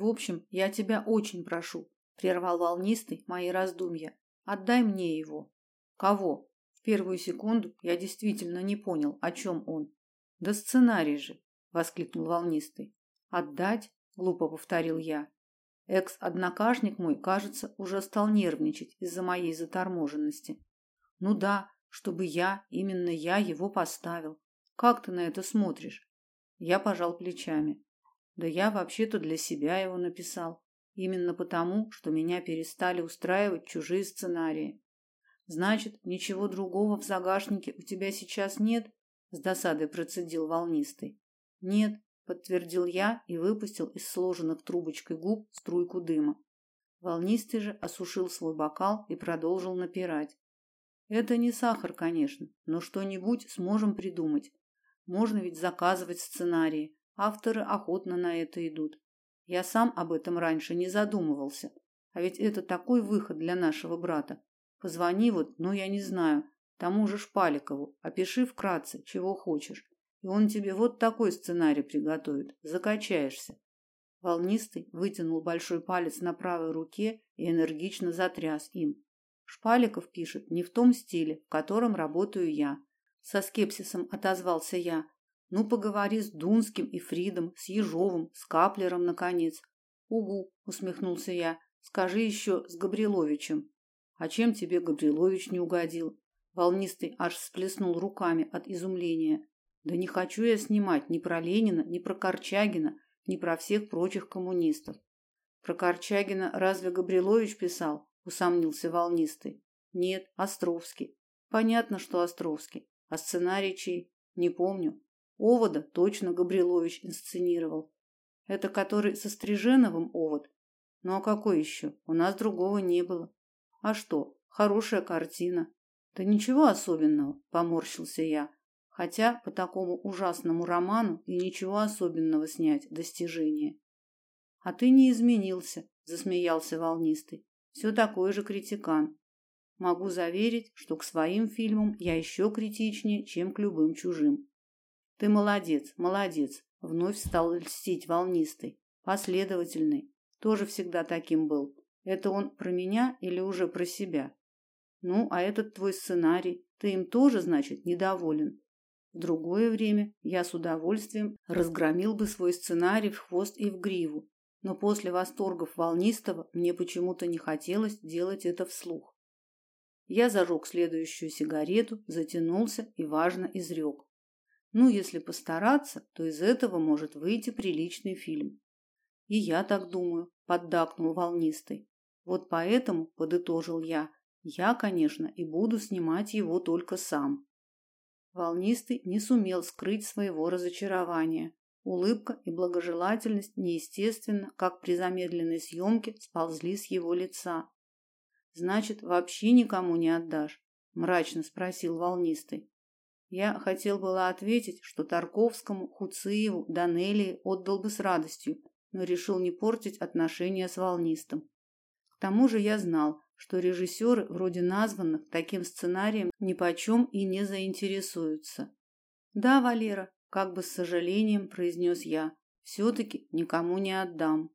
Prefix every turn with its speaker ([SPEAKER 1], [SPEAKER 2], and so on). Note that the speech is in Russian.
[SPEAKER 1] В общем, я тебя очень прошу, прервал волнистый мои раздумья. Отдай мне его. Кого? В первую секунду я действительно не понял, о чем он. Да сценарий же, воскликнул волнистый. Отдать? глупо повторил я. Экс-однокашник мой, кажется, уже стал нервничать из-за моей заторможенности. Ну да, чтобы я, именно я его поставил. Как ты на это смотришь? Я пожал плечами. Да я вообще-то для себя его написал, именно потому, что меня перестали устраивать чужие сценарии. Значит, ничего другого в загашнике у тебя сейчас нет? С досадой процедил волнистый. Нет, подтвердил я и выпустил из сложенных трубочкой губ струйку дыма. Волнистый же осушил свой бокал и продолжил напирать. Это не сахар, конечно, но что-нибудь сможем придумать. Можно ведь заказывать сценарии. Авторы охотно на это идут. Я сам об этом раньше не задумывался. А ведь это такой выход для нашего брата. Позвони вот, ну я не знаю, тому же Шпаликову, опиши вкратце, чего хочешь. И он тебе вот такой сценарий приготовит. Закачаешься. Волнистый вытянул большой палец на правой руке и энергично затряс им. Шпаликов пишет не в том стиле, в котором работаю я. Со скепсисом отозвался я, ну, поговори с Дунским и Фридом, с Ежовым, с Каплером, наконец. Угу, усмехнулся я. Скажи еще с Габриловичем. А чем тебе Габрилович не угодил? Волнистый аж всплеснул руками от изумления. Да не хочу я снимать ни про Ленина, ни про Корчагина, ни про всех прочих коммунистов. Про Корчагина разве Габрилович писал? Усомнился Волнистый. Нет, Островский. Понятно, что Островский. А сценарий чей? Не помню. Овода точно Габрилович инсценировал. Это который со Стриженовым овод. Ну а какой еще? У нас другого не было. А что? Хорошая картина. Да ничего особенного, поморщился я. Хотя по такому ужасному роману и ничего особенного снять достижение. А ты не изменился, засмеялся волнистый. Все такой же критикан. Могу заверить, что к своим фильмам я еще критичнее, чем к любым чужим. Ты молодец, молодец, вновь стал льстить волнистый, последовательный, тоже всегда таким был. Это он про меня или уже про себя? Ну, а этот твой сценарий, ты им тоже, значит, недоволен. В другое время я с удовольствием разгромил бы свой сценарий в хвост и в гриву, но после восторгов волнистого мне почему-то не хотелось делать это вслух. Я зажег следующую сигарету, затянулся и важно изрек. Ну, если постараться, то из этого может выйти приличный фильм. И я так думаю, поддакнул волнистый. Вот поэтому, подытожил я, я, конечно, и буду снимать его только сам. Волнистый не сумел скрыть своего разочарования. Улыбка и благожелательность неестественно, как при замедленной съемке, сползли с его лица. Значит, вообще никому не отдашь? мрачно спросил волнистый. Я хотел было ответить, что Тарковскому, Хуциеву, Данелии отдал бы с радостью, но решил не портить отношения с волнистом. К тому же я знал, что режиссеры, вроде названных, таким сценарием ни почем и не заинтересуются. «Да, Валера», – как бы с сожалением произнес я, – «все-таки никому не отдам».